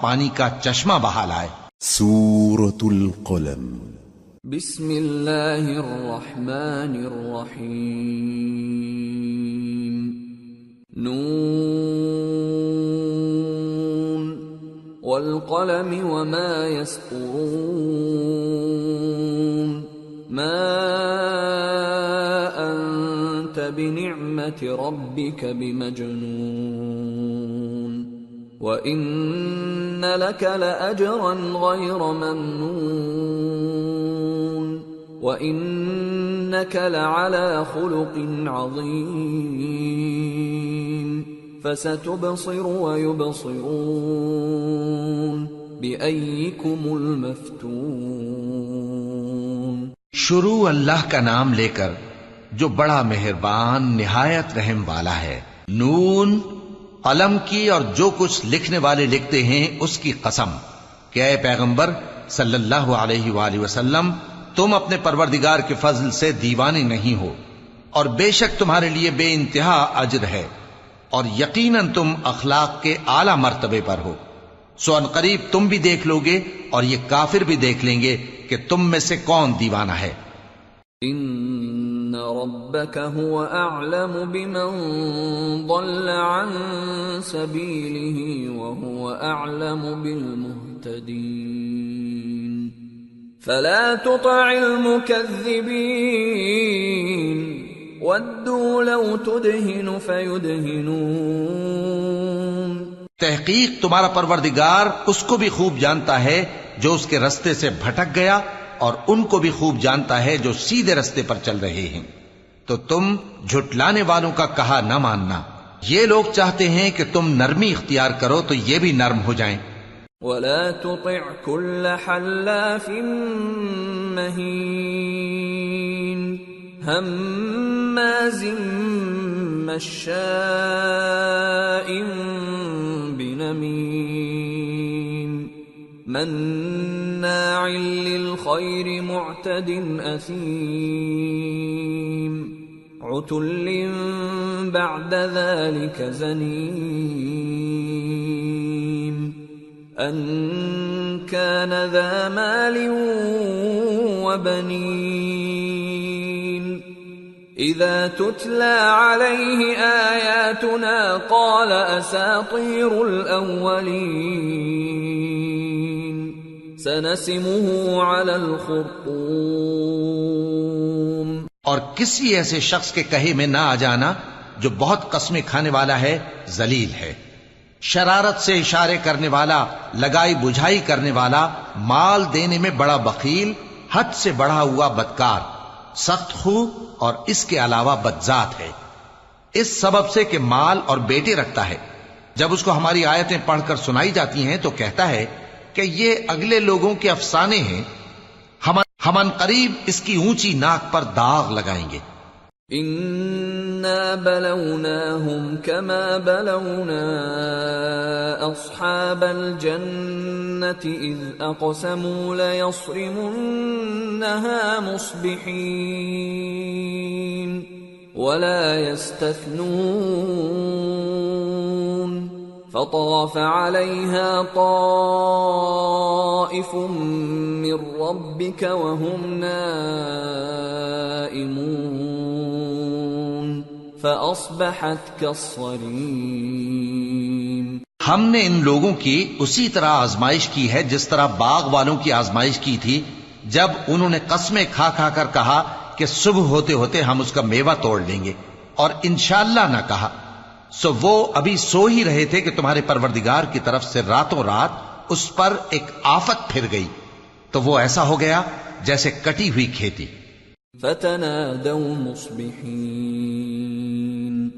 پانی کا چشمہ بہا لائے۔ سورة القلم۔ بسم اللہ الرحمن الرحیم۔ نون۔ والقلم وما يسطرون۔ ما انت بنعمة ربك بمجنون۔ وَإِنَّ لَكَ لَأَجْرًا غَيْرَ مَمْنُونَ وَإِنَّكَ لَعَلَى خُلُقٍ عَظِيمٍ فَسَتُبْصِرُ وَيُبْصِرُونَ بِأَيِّكُمُ الْمَفْتُونَ شروع اللہ کا نام لے کر جو بڑا مہربان، نہایت رحم والا ہے، نون قلم کی اور جو کچھ لکھنے والے لکھتے ہیں اس کی قسم۔ کہ اے پیغمبر، صلی اللہ علیہ وآلہ وسلم، تم اپنے پروردگار کے فضل سے دیوانے نہیں ہو، اور بے شک تمہارے لیے بے انتہا اجر ہے، اور یقیناً تم اخلاق کے اعلی مرتبے پر ہو۔ سو ان قریب تم بھی دیکھ لو گے، اور یہ کافر بھی دیکھ لیں گے کہ تم میں سے کون دیوانہ ہے۔ ان ربك هو اعلم بمن ضل عن سبيله وهو اعلم بالمهتدين. فلا تطع المكذبين. ودوا لو تدهن فيدهنون. تحقیق تمہارا پروردگار اس کو بھی خوب جانتا ہے جو اس کے رستے سے بھٹک گیا اور ان کو بھی خوب جانتا ہے جو سیدھے رستے پر چل رہے ہیں۔ تو تم جھٹلانے والوں کا کہا نہ ماننا۔ یہ لوگ چاہتے ہیں کہ تم نرمی اختیار کرو تو یہ بھی نرم ہو جائیں۔ ولا تطع كل حلاف مهين هماز مشاء بنميم مناع للخير معتد أثيم. عتل بعد ذلك زنيم. أن كان ذا مال وبنين. إذا تتلى عليه آياتنا قال أساطير الأولين. سنسمه على الخرطوم. اور کسی ایسے شخص کے کہے میں نہ آ جانا جو بہت قسمیں کھانے والا ہے، ذلیل ہے۔ شرارت سے اشارے کرنے والا، لگائی بجھائی کرنے والا، مال دینے میں بڑا بخیل، حد سے بڑھا ہوا بدکار، سخت خو اور اس کے علاوہ بدذات ہے۔ اس سبب سے کہ مال اور بیٹے رکھتا ہے۔ جب اس کو ہماری آیتیں پڑھ کر سنائی جاتی ہیں تو کہتا ہے کہ یہ اگلے لوگوں کے افسانے ہیں، ہم ہمن قریب اس کی اونچی ناک پر داغ لگائیں گے۔ إنا بلوناهم كما بلونا أصحاب الجنة إذ أقسموا ليصرمنها مصبحين ولا يستثنون فطاف عليها طائف من ربك وهم نائمون فأصبحت كالصريم ہم نے ان لوگوں کی اسی طرح آزمائش کی ہے جس طرح باغ والوں کی آزمائش کی تھی، جب انہوں نے قسمیں کھا کھا کر کہا کہ صبح ہوتے ہوتے ہم اس کا میوہ توڑ لیں گے اور انشاءاللہ نہ کہا۔ سو وہ ابھی سو ہی رہے تھے کہ تمہارے پروردگار کی طرف سے راتوں رات اس پر ایک آفت پھر گئی۔ تو وہ ایسا ہو گیا جیسے کٹی ہوئی کھیتی۔ فتنادوا مصبحين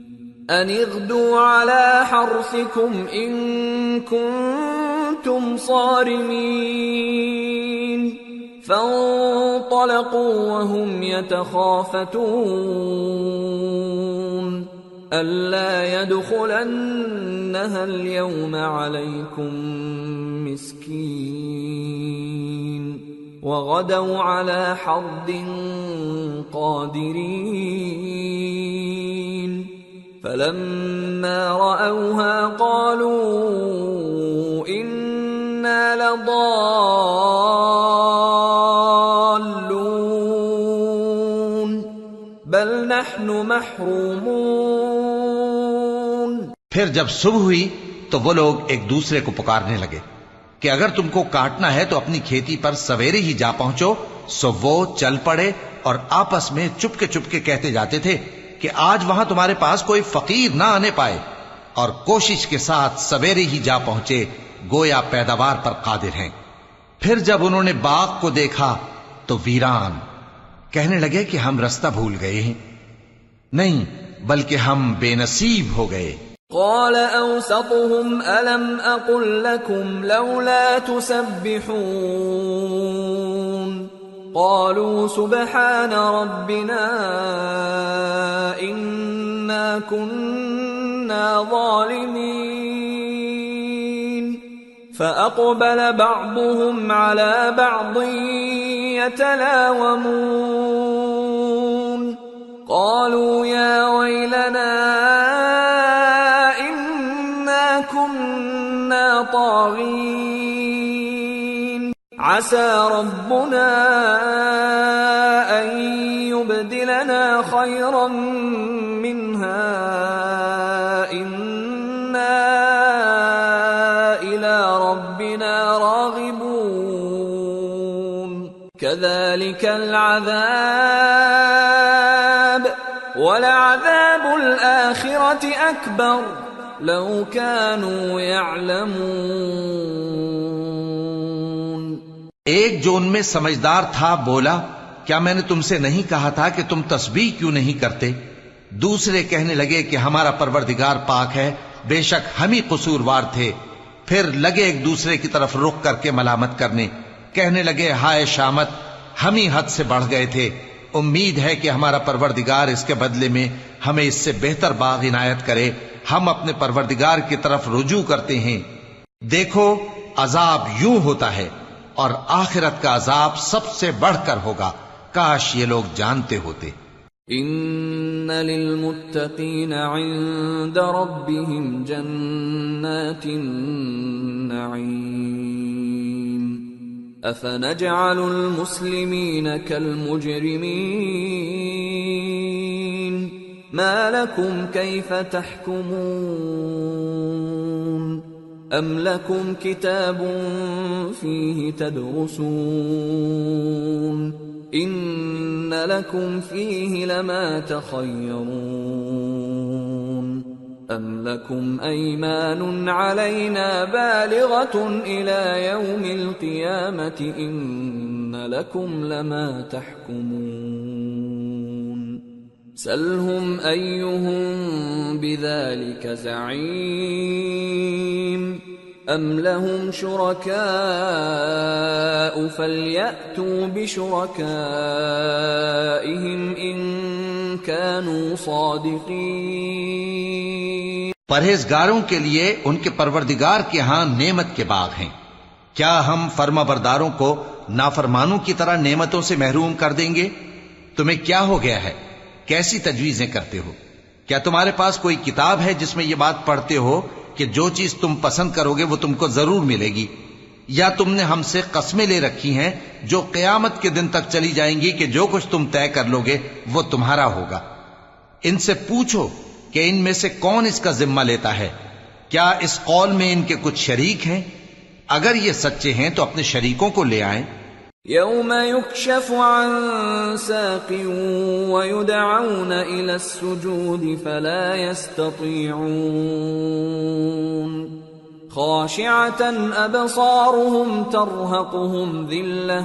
أن اغدوا على حرثكم إن كنتم صارمين۔ فانطلقوا وهم يتخافتون۔ ألا يدخلنها اليوم عليكم مسكين وغدوا على حرد قادرين فلما رأوها قالوا إنا لضالون بل نحن محرومون پھر جب صبح ہوئی تو وہ لوگ ایک دوسرے کو پکارنے لگے کہ اگر تم کو کاٹنا ہے تو اپنی کھیتی پر سویرے ہی جا پہنچو۔ سو وہ چل پڑے اور آپس میں چپکے چپکے کہتے جاتے تھے کہ آج وہاں تمہارے پاس کوئی فقیر نہ آنے پائے اور کوشش کے ساتھ سویرے ہی جا پہنچے، گویا پیداوار پر قادر ہیں۔ پھر جب انہوں نے باغ کو دیکھا تو ویران کہنے لگے کہ ہم رستہ بھول گئے ہیں۔ نہیں، بلکہ ہم بے نصیب ہو گئے۔ قال أوسطهم ألم أقل لكم لولا تسبحون قالوا سبحان ربنا إنا كنا ظالمين فأقبل بعضهم على بعض يتلاومون قالوا يا ويلنا كنا طاغين. عسى ربنا أن يبدلنا خيرا منها. إنا إلى ربنا راغبون. كذلك العذاب. ولعذاب الآخرة أكبر. لو كانوا يعلمون۔ ایک جو ان میں سمجھدار تھا بولا، کیا میں نے تم سے نہیں کہا تھا کہ تم تسبیح کیوں نہیں کرتے؟ دوسرے کہنے لگے کہ ہمارا پروردگار پاک ہے، بے شک ہم ہی قصوروار تھے۔ پھر لگے ایک دوسرے کی طرف رخ کر کے ملامت کرنے۔ کہنے لگے، ہائے شامت، ہم ہی حد سے بڑھ گئے تھے۔ امید ہے کہ ہمارا پروردگار اس کے بدلے میں ہمیں اس سے بہتر باغ عنایت کرے۔ ہم اپنے پروردگار کی طرف رجوع کرتے ہیں۔ دیکھو، عذاب یوں ہوتا ہے اور آخرت کا عذاب سب سے بڑھ کر ہوگا۔ کاش یہ لوگ جانتے ہوتے۔ ان للمتقين عند ربهم جنات النعيم افنجعل المسلمين كالمجرمين ما لكم كيف تحكمون؟ ام لكم كتاب فيه تدرسون؟ ان لكم فيه لما تخيرون. ام لكم ايمان علينا بالغه الى يوم القيامه ان لكم لما تحكمون. سلهم ايهم بذلك زعيم ام لهم شركاء فلياتوا بشركائهم ان كانوا صادقين پرہیزگاروں کے لیے ان کے پروردگار کے ہاں نعمت کے باغ ہیں۔ کیا ہم فرما برداروں کو نافرمانوں کی طرح نعمتوں سے محروم کر دیں گے؟ تمہیں کیا ہو گیا ہے؟ کیسی تجویزیں کرتے ہو؟ کیا تمہارے پاس کوئی کتاب ہے جس میں یہ بات پڑھتے ہو کہ جو چیز تم پسند کرو گے وہ تم کو ضرور ملے گی؟ یا تم نے ہم سے قسمیں لے رکھی ہیں جو قیامت کے دن تک چلی جائیں گی کہ جو کچھ تم طے کر لو گے وہ تمہارا ہوگا؟ ان سے پوچھو کہ ان میں سے کون اس کا ذمہ لیتا ہے؟ کیا اس قول میں ان کے کچھ شریک ہیں؟ اگر یہ سچے ہیں تو اپنے شریکوں کو لے آئیں۔ يوم يكشف عن ساق ويدعون إلى السجود فلا يستطيعون. خاشعة أبصارهم ترهقهم ذلة.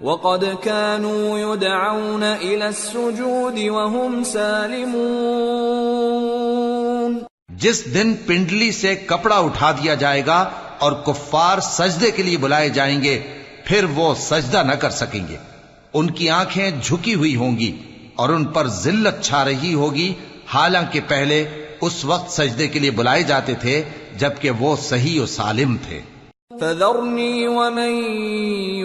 وقد كانوا يدعون إلى السجود وهم سالمون. جس دن پنڈلی سے کپڑا اٹھا دیا جائے گا اور کفار سجدے کے لیے بلائے جائیں گے پھر وہ سجدہ نہ کر سکیں گے۔ ان کی آنکھیں جھکی ہوئی ہوں گی اور ان پر ذلت چھا رہی ہوگی۔ حالانکہ پہلے اس وقت سجدے کے لیے بلائے جاتے تھے، جبکہ وہ صحیح و سالم تھے۔ فذرني ومن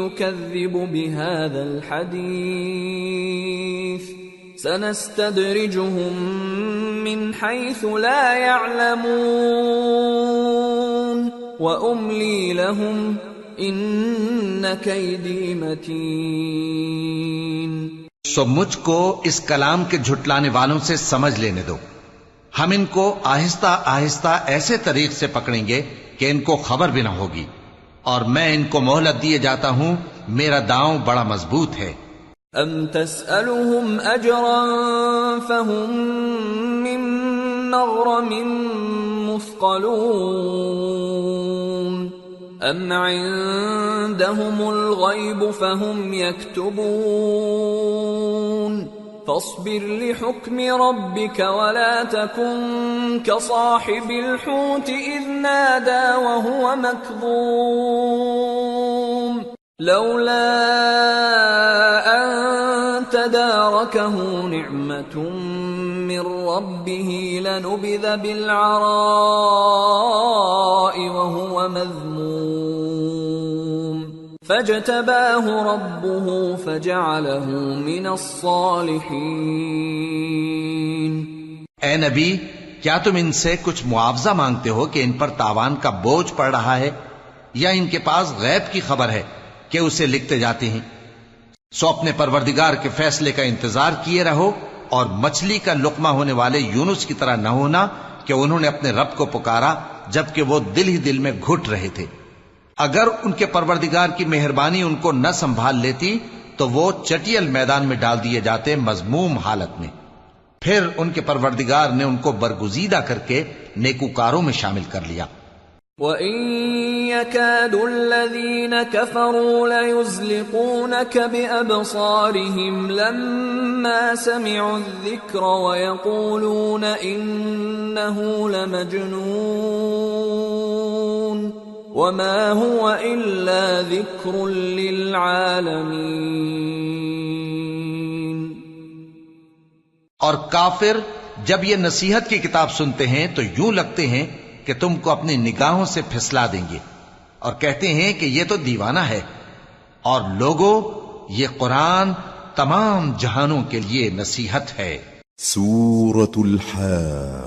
يكذب بهذا الحديث سنستدرجهم من حيث لا يعلمون وأملي لهم إن كيدي متين سو مجھ کو اس کلام کے جھٹلانے والوں سے سمجھ لینے دو۔ ہم ان کو آہستہ آہستہ ایسے طریق سے پکڑیں گے کہ ان کو خبر بھی نہ ہوگی۔ اور میں ان کو مہلت دیے جاتا ہوں میرا داؤں بڑا مضبوط ہے۔ أم تسألهم أجرا فهم من مغرم مثقلون ام عندهم الغیب فهم یکتبون فاصبر لحكم ربك ولا تكن كصاحب الحوت اذ نادى وهو مكظوم لولا أن تداركه نعمة من ربه لنبذ بالعراء وهو مذموم فاجتباه ربه فجعله من الصالحين اے نبی، کیا تم ان سے کچھ معاوضہ مانگتے ہو کہ ان پر تاوان کا بوجھ پڑ رہا ہے؟ یا ان کے پاس غیب کی خبر ہے کہ اسے لکھتے جاتے ہیں؟ سو اپنے پروردگار کے فیصلے کا انتظار کیے رہو اور مچھلی کا لقمہ ہونے والے یونس کی طرح نہ ہونا کہ انہوں نے اپنے رب کو پکارا جبکہ وہ دل ہی دل میں گھٹ رہے تھے۔ اگر ان کے پروردگار کی مہربانی ان کو نہ سنبھال لیتی تو وہ چٹیل میدان میں ڈال دیے جاتے مضموم حالت میں۔ پھر ان کے پروردگار نے ان کو برگزیدہ کر کے نیکوکاروں میں شامل کر لیا۔ وَإِن يَكَادُ الَّذِينَ كَفَرُوا لَيُزْلِقُونَكَ بِأَبْصَارِهِمْ لَمَّا سَمِعُوا الذِّكْرَ وَيَقُولُونَ إِنَّهُ لَمَجْنُونَ وَمَا هُوَ إِلَّا ذِكْرٌ لِّلْعَالَمِينَ. اور کافر جب یہ نصیحت کی کتاب سنتے ہیں تو یوں لگتے ہیں کہ تم کو اپنی نگاہوں سے پھسلا دیں گے۔ اور کہتے ہیں کہ یہ تو دیوانہ ہے اور لوگوں یہ قرآن تمام جہانوں کے لیے نصیحت ہے۔ سورة الحاق